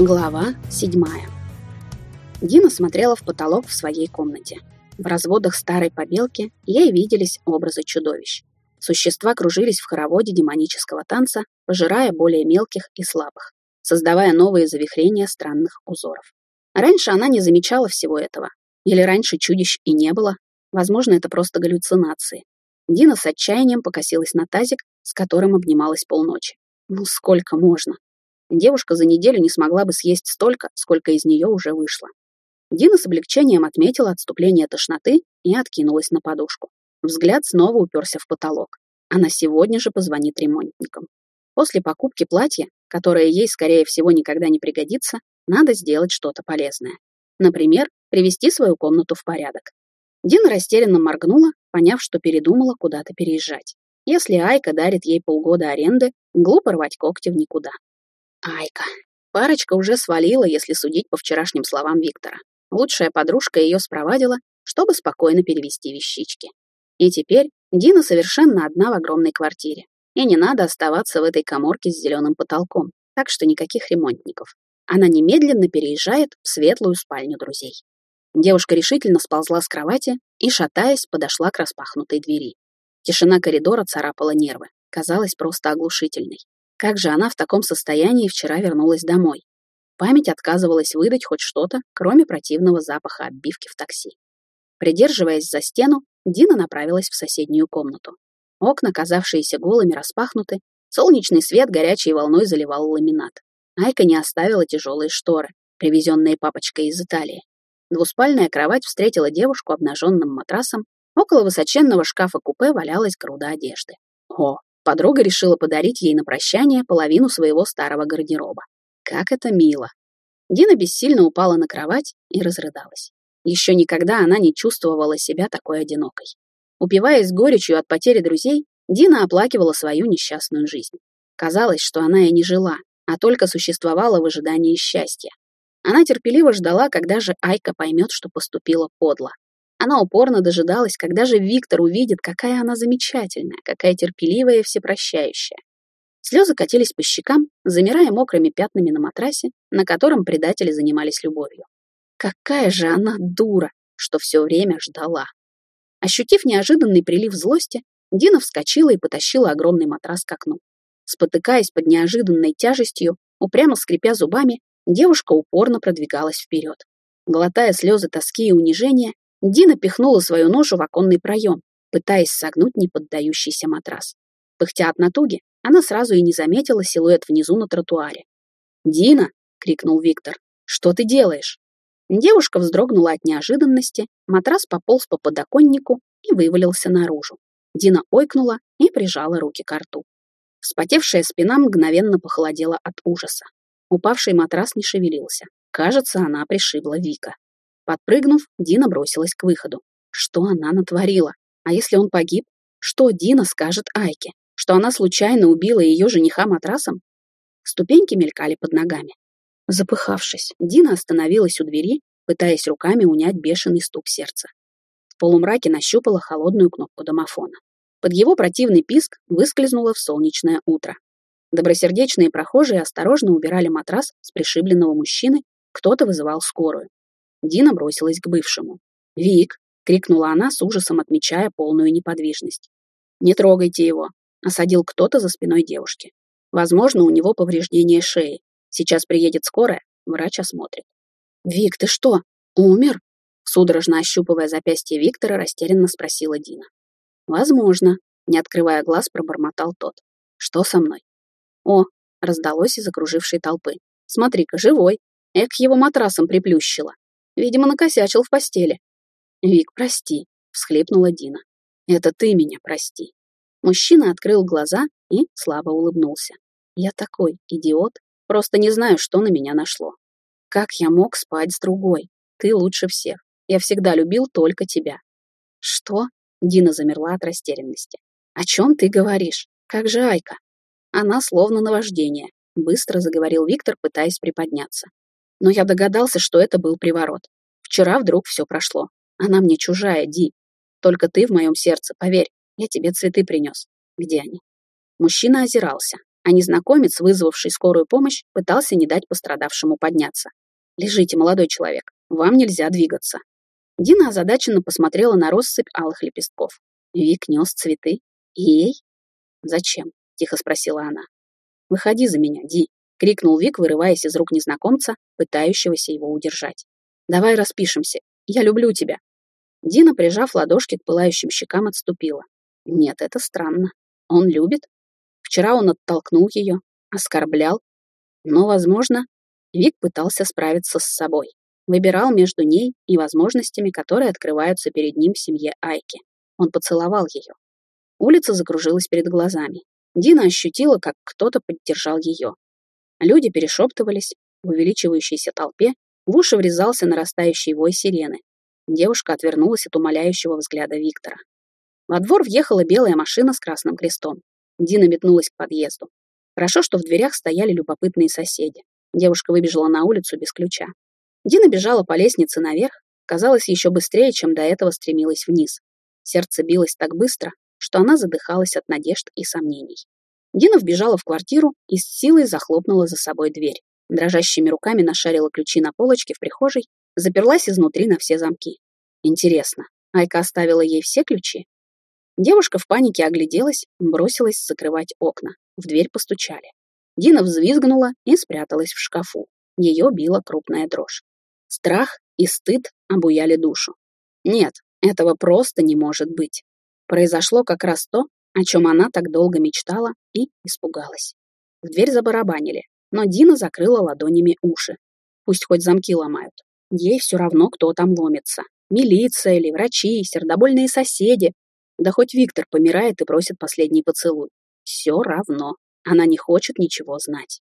Глава седьмая. Дина смотрела в потолок в своей комнате. В разводах старой побелки ей виделись образы чудовищ. Существа кружились в хороводе демонического танца, пожирая более мелких и слабых, создавая новые завихрения странных узоров. Раньше она не замечала всего этого. Или раньше чудищ и не было. Возможно, это просто галлюцинации. Дина с отчаянием покосилась на тазик, с которым обнималась полночи. Ну сколько можно? Девушка за неделю не смогла бы съесть столько, сколько из нее уже вышло. Дина с облегчением отметила отступление тошноты и откинулась на подушку. Взгляд снова уперся в потолок. Она сегодня же позвонит ремонтникам. После покупки платья, которое ей, скорее всего, никогда не пригодится, надо сделать что-то полезное. Например, привести свою комнату в порядок. Дина растерянно моргнула, поняв, что передумала куда-то переезжать. Если Айка дарит ей полгода аренды, глупо рвать когти в никуда. Айка. Парочка уже свалила, если судить по вчерашним словам Виктора. Лучшая подружка ее спровадила, чтобы спокойно перевести вещички. И теперь Дина совершенно одна в огромной квартире. И не надо оставаться в этой коморке с зеленым потолком, так что никаких ремонтников. Она немедленно переезжает в светлую спальню друзей. Девушка решительно сползла с кровати и, шатаясь, подошла к распахнутой двери. Тишина коридора царапала нервы, казалась просто оглушительной. Как же она в таком состоянии вчера вернулась домой? Память отказывалась выдать хоть что-то, кроме противного запаха оббивки в такси. Придерживаясь за стену, Дина направилась в соседнюю комнату. Окна, казавшиеся голыми, распахнуты, солнечный свет горячей волной заливал ламинат. Айка не оставила тяжелые шторы, привезенные папочкой из Италии. Двуспальная кровать встретила девушку обнаженным матрасом, около высоченного шкафа-купе валялась груда одежды. О, Подруга решила подарить ей на прощание половину своего старого гардероба. Как это мило. Дина бессильно упала на кровать и разрыдалась. Еще никогда она не чувствовала себя такой одинокой. Упиваясь горечью от потери друзей, Дина оплакивала свою несчастную жизнь. Казалось, что она и не жила, а только существовала в ожидании счастья. Она терпеливо ждала, когда же Айка поймет, что поступила подло. Она упорно дожидалась, когда же Виктор увидит, какая она замечательная, какая терпеливая и всепрощающая. Слезы катились по щекам, замирая мокрыми пятнами на матрасе, на котором предатели занимались любовью. Какая же она дура, что все время ждала. Ощутив неожиданный прилив злости, Дина вскочила и потащила огромный матрас к окну. Спотыкаясь под неожиданной тяжестью, упрямо скрипя зубами, девушка упорно продвигалась вперед. Глотая слезы тоски и унижения, Дина пихнула свою ношу в оконный проем, пытаясь согнуть неподдающийся матрас. Пыхтя от натуги, она сразу и не заметила силуэт внизу на тротуаре. «Дина!» — крикнул Виктор. «Что ты делаешь?» Девушка вздрогнула от неожиданности, матрас пополз по подоконнику и вывалился наружу. Дина ойкнула и прижала руки к рту. Вспотевшая спина мгновенно похолодела от ужаса. Упавший матрас не шевелился. Кажется, она пришибла Вика. Подпрыгнув, Дина бросилась к выходу. Что она натворила? А если он погиб? Что Дина скажет Айке? Что она случайно убила ее жениха матрасом? Ступеньки мелькали под ногами. Запыхавшись, Дина остановилась у двери, пытаясь руками унять бешеный стук сердца. В полумраке нащупала холодную кнопку домофона. Под его противный писк выскользнула в солнечное утро. Добросердечные прохожие осторожно убирали матрас с пришибленного мужчины, кто-то вызывал скорую. Дина бросилась к бывшему. «Вик!» — крикнула она с ужасом, отмечая полную неподвижность. «Не трогайте его!» — осадил кто-то за спиной девушки. «Возможно, у него повреждение шеи. Сейчас приедет скорая, врач осмотрит». «Вик, ты что, умер?» Судорожно ощупывая запястье Виктора, растерянно спросила Дина. «Возможно», — не открывая глаз, пробормотал тот. «Что со мной?» «О!» — раздалось из окружившей толпы. «Смотри-ка, живой! Эк, его матрасом приплющило!» Видимо, накосячил в постели. «Вик, прости», — всхлипнула Дина. «Это ты меня прости». Мужчина открыл глаза и слабо улыбнулся. «Я такой идиот, просто не знаю, что на меня нашло. Как я мог спать с другой? Ты лучше всех. Я всегда любил только тебя». «Что?» — Дина замерла от растерянности. «О чем ты говоришь? Как же Айка?» Она словно наваждение, быстро заговорил Виктор, пытаясь приподняться но я догадался, что это был приворот. Вчера вдруг все прошло. Она мне чужая, Ди. Только ты в моем сердце, поверь, я тебе цветы принес. Где они? Мужчина озирался. а незнакомец, вызвавший скорую помощь, пытался не дать пострадавшему подняться. «Лежите, молодой человек, вам нельзя двигаться». Дина озадаченно посмотрела на россыпь алых лепестков. Вик нес цветы. ей? «Зачем?» — тихо спросила она. «Выходи за меня, Ди», — крикнул Вик, вырываясь из рук незнакомца, пытающегося его удержать. «Давай распишемся. Я люблю тебя». Дина, прижав ладошки к пылающим щекам, отступила. Нет, это странно. Он любит. Вчера он оттолкнул ее, оскорблял. Но, возможно, Вик пытался справиться с собой. Выбирал между ней и возможностями, которые открываются перед ним в семье Айки. Он поцеловал ее. Улица закружилась перед глазами. Дина ощутила, как кто-то поддержал ее. Люди перешептывались, в увеличивающейся толпе в уши врезался нарастающий вой сирены. Девушка отвернулась от умоляющего взгляда Виктора. Во двор въехала белая машина с красным крестом. Дина метнулась к подъезду. Хорошо, что в дверях стояли любопытные соседи. Девушка выбежала на улицу без ключа. Дина бежала по лестнице наверх, казалось, еще быстрее, чем до этого стремилась вниз. Сердце билось так быстро, что она задыхалась от надежд и сомнений. Дина вбежала в квартиру и с силой захлопнула за собой дверь. Дрожащими руками нашарила ключи на полочке в прихожей, заперлась изнутри на все замки. Интересно, Айка оставила ей все ключи? Девушка в панике огляделась, бросилась закрывать окна. В дверь постучали. Дина взвизгнула и спряталась в шкафу. Ее била крупная дрожь. Страх и стыд обуяли душу. Нет, этого просто не может быть. Произошло как раз то, о чем она так долго мечтала и испугалась. В дверь забарабанили, но Дина закрыла ладонями уши. Пусть хоть замки ломают. Ей все равно, кто там ломится. Милиция или врачи, сердобольные соседи. Да хоть Виктор помирает и просит последний поцелуй. Все равно. Она не хочет ничего знать.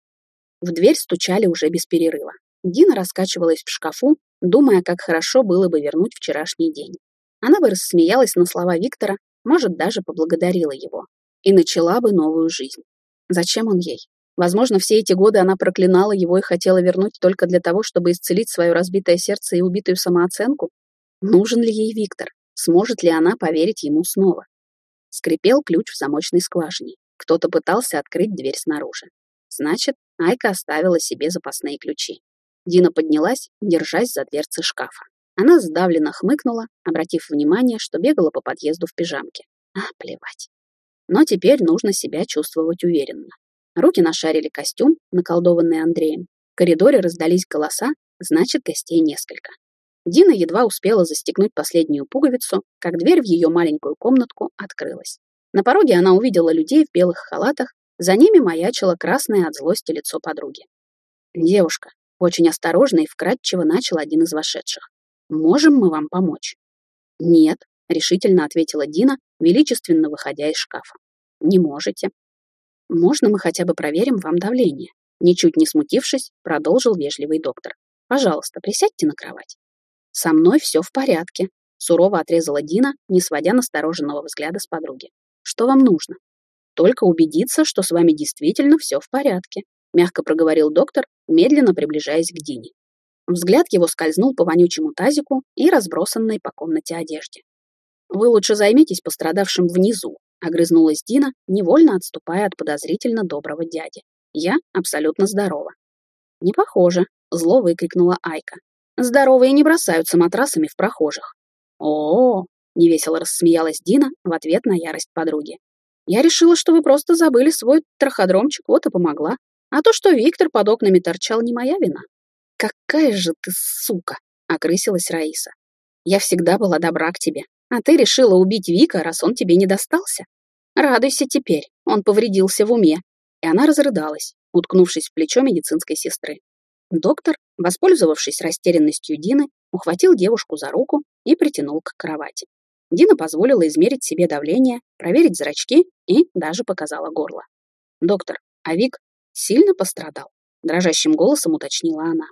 В дверь стучали уже без перерыва. Дина раскачивалась в шкафу, думая, как хорошо было бы вернуть вчерашний день. Она бы рассмеялась на слова Виктора, может, даже поблагодарила его. И начала бы новую жизнь. Зачем он ей? Возможно, все эти годы она проклинала его и хотела вернуть только для того, чтобы исцелить свое разбитое сердце и убитую самооценку? Нужен ли ей Виктор? Сможет ли она поверить ему снова? Скрипел ключ в замочной скважине. Кто-то пытался открыть дверь снаружи. Значит, Айка оставила себе запасные ключи. Дина поднялась, держась за дверцы шкафа. Она сдавленно хмыкнула, обратив внимание, что бегала по подъезду в пижамке. А, плевать. Но теперь нужно себя чувствовать уверенно. Руки нашарили костюм, наколдованный Андреем. В коридоре раздались голоса, значит, гостей несколько. Дина едва успела застегнуть последнюю пуговицу, как дверь в ее маленькую комнатку открылась. На пороге она увидела людей в белых халатах, за ними маячило красное от злости лицо подруги. «Девушка», очень осторожно и вкратчиво начал один из вошедших. «Можем мы вам помочь?» «Нет», — решительно ответила Дина, величественно выходя из шкафа. «Не можете». «Можно мы хотя бы проверим вам давление?» Ничуть не смутившись, продолжил вежливый доктор. «Пожалуйста, присядьте на кровать». «Со мной все в порядке», — сурово отрезала Дина, не сводя настороженного взгляда с подруги. «Что вам нужно?» «Только убедиться, что с вами действительно все в порядке», — мягко проговорил доктор, медленно приближаясь к Дине. Взгляд его скользнул по вонючему тазику и разбросанной по комнате одежде. «Вы лучше займитесь пострадавшим внизу», — огрызнулась Дина, невольно отступая от подозрительно доброго дяди. «Я абсолютно здорова». «Не похоже», — зло выкрикнула Айка. «Здоровые не бросаются матрасами в прохожих». «О-о-о!» — невесело рассмеялась Дина в ответ на ярость подруги. «Я решила, что вы просто забыли свой траходромчик, вот и помогла. А то, что Виктор под окнами торчал, не моя вина». «Какая же ты сука!» — окрысилась Раиса. «Я всегда была добра к тебе, а ты решила убить Вика, раз он тебе не достался? Радуйся теперь, он повредился в уме». И она разрыдалась, уткнувшись в плечо медицинской сестры. Доктор, воспользовавшись растерянностью Дины, ухватил девушку за руку и притянул к кровати. Дина позволила измерить себе давление, проверить зрачки и даже показала горло. «Доктор, а Вик сильно пострадал?» Дрожащим голосом уточнила она.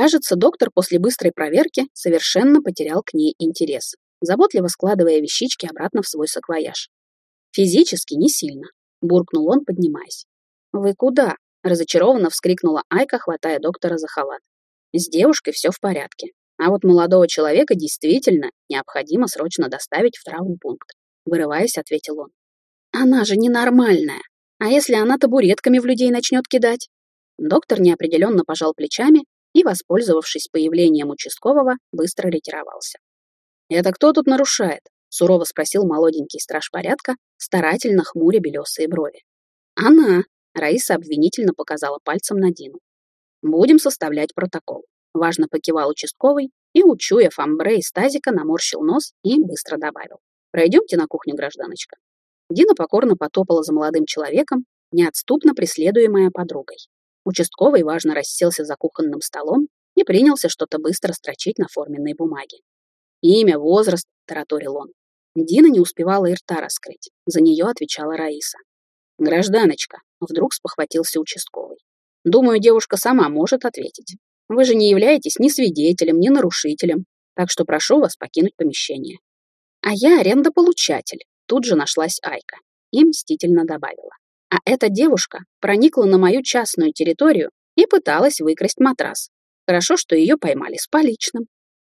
Кажется, доктор после быстрой проверки совершенно потерял к ней интерес, заботливо складывая вещички обратно в свой саквояж. «Физически не сильно», — буркнул он, поднимаясь. «Вы куда?» — разочарованно вскрикнула Айка, хватая доктора за халат. «С девушкой все в порядке, а вот молодого человека действительно необходимо срочно доставить в травмпункт», — вырываясь, ответил он. «Она же ненормальная!» А если она табуретками в людей начнет кидать? Доктор неопределенно пожал плечами и, воспользовавшись появлением участкового, быстро ретировался. «Это кто тут нарушает?» — сурово спросил молоденький страж порядка, старательно хмуря белесые брови. «Она!» — Раиса обвинительно показала пальцем на Дину. «Будем составлять протокол», — важно покивал участковый и, учуя фамбре из тазика, наморщил нос и быстро добавил. «Пройдемте на кухню, гражданочка». Дина покорно потопала за молодым человеком, неотступно преследуемая подругой. Участковый важно расселся за кухонным столом и принялся что-то быстро строчить на форменной бумаге. «Имя, возраст», — тараторил он. Дина не успевала и рта раскрыть. За нее отвечала Раиса. «Гражданочка», — вдруг спохватился участковый. «Думаю, девушка сама может ответить. Вы же не являетесь ни свидетелем, ни нарушителем, так что прошу вас покинуть помещение». «А я арендополучатель», — тут же нашлась Айка и мстительно добавила. А эта девушка проникла на мою частную территорию и пыталась выкрасть матрас. Хорошо, что ее поймали с поличным.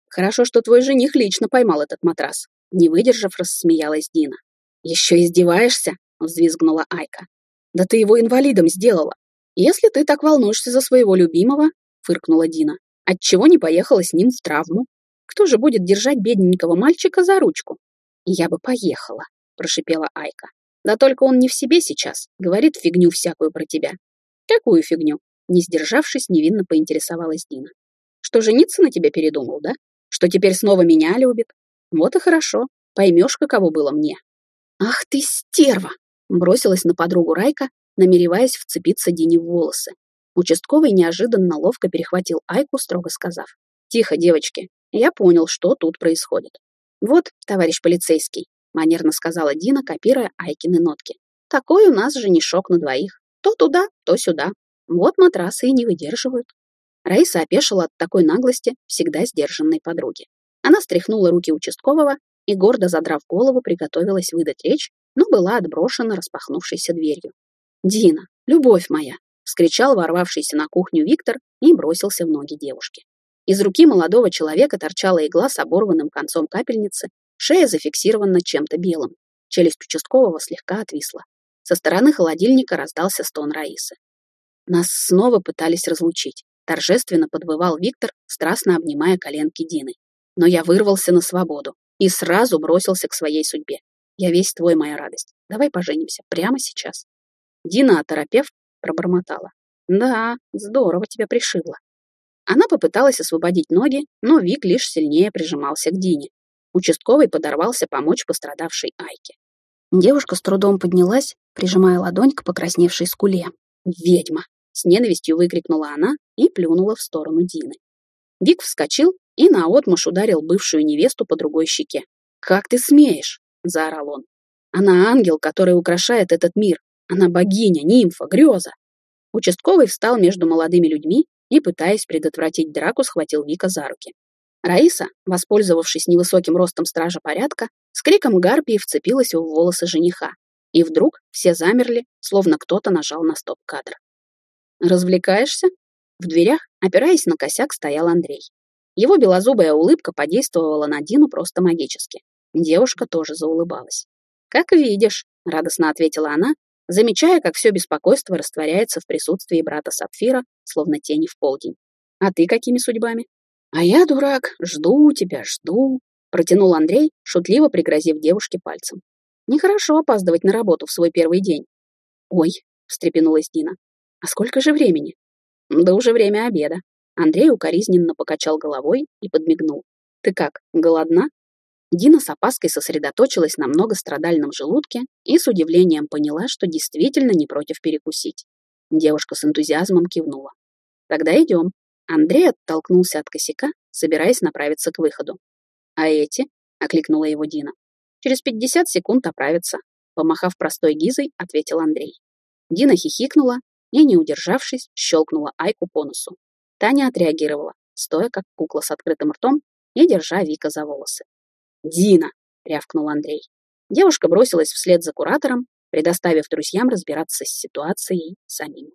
Хорошо, что твой жених лично поймал этот матрас. Не выдержав, рассмеялась Дина. Еще издеваешься? Взвизгнула Айка. Да ты его инвалидом сделала. Если ты так волнуешься за своего любимого, фыркнула Дина, отчего не поехала с ним в травму? Кто же будет держать бедненького мальчика за ручку? Я бы поехала, прошипела Айка. Да только он не в себе сейчас, говорит фигню всякую про тебя. Какую фигню? Не сдержавшись, невинно поинтересовалась Дина. Что жениться на тебе передумал, да? Что теперь снова меня любит? Вот и хорошо. Поймешь, каково было мне. Ах ты стерва! Бросилась на подругу Райка, намереваясь вцепиться Дине в волосы. Участковый неожиданно ловко перехватил Айку, строго сказав. «Тихо, девочки, я понял, что тут происходит. Вот, товарищ полицейский, манерно сказала Дина, копируя Айкины нотки. Такой у нас женишок на двоих. То туда, то сюда. Вот матрасы и не выдерживают. Раиса опешила от такой наглости всегда сдержанной подруги. Она стряхнула руки участкового и, гордо задрав голову, приготовилась выдать речь, но была отброшена распахнувшейся дверью. «Дина, любовь моя!» — вскричал ворвавшийся на кухню Виктор и бросился в ноги девушки. Из руки молодого человека торчала игла с оборванным концом капельницы, Шея зафиксирована чем-то белым. Челюсть участкового слегка отвисла. Со стороны холодильника раздался стон Раисы. Нас снова пытались разлучить. Торжественно подвывал Виктор, страстно обнимая коленки Дины. Но я вырвался на свободу и сразу бросился к своей судьбе. Я весь твой, моя радость. Давай поженимся прямо сейчас. Дина, оторопев, пробормотала. Да, здорово тебя пришило. Она попыталась освободить ноги, но Вик лишь сильнее прижимался к Дине. Участковый подорвался помочь пострадавшей Айке. Девушка с трудом поднялась, прижимая ладонь к покрасневшей скуле. «Ведьма!» — с ненавистью выкрикнула она и плюнула в сторону Дины. Вик вскочил и наотмашь ударил бывшую невесту по другой щеке. «Как ты смеешь?» — заорал он. «Она ангел, который украшает этот мир. Она богиня, нимфа, греза». Участковый встал между молодыми людьми и, пытаясь предотвратить драку, схватил Вика за руки. Раиса, воспользовавшись невысоким ростом стража порядка, с криком гарпии вцепилась в волосы жениха. И вдруг все замерли, словно кто-то нажал на стоп-кадр. «Развлекаешься?» В дверях, опираясь на косяк, стоял Андрей. Его белозубая улыбка подействовала на Дину просто магически. Девушка тоже заулыбалась. «Как видишь», — радостно ответила она, замечая, как все беспокойство растворяется в присутствии брата Сапфира, словно тени в полдень. «А ты какими судьбами?» «А я, дурак, жду тебя, жду», — протянул Андрей, шутливо пригрозив девушке пальцем. «Нехорошо опаздывать на работу в свой первый день». «Ой», — встрепенулась Дина, — «а сколько же времени?» «Да уже время обеда». Андрей укоризненно покачал головой и подмигнул. «Ты как, голодна?» Дина с опаской сосредоточилась на многострадальном желудке и с удивлением поняла, что действительно не против перекусить. Девушка с энтузиазмом кивнула. «Тогда идем», Андрей оттолкнулся от косяка, собираясь направиться к выходу. «А эти?» — окликнула его Дина. «Через пятьдесят секунд оправятся», — помахав простой гизой, ответил Андрей. Дина хихикнула и, не удержавшись, щелкнула Айку по носу. Таня отреагировала, стоя как кукла с открытым ртом и держа Вика за волосы. «Дина!» — рявкнул Андрей. Девушка бросилась вслед за куратором, предоставив друзьям разбираться с ситуацией самим.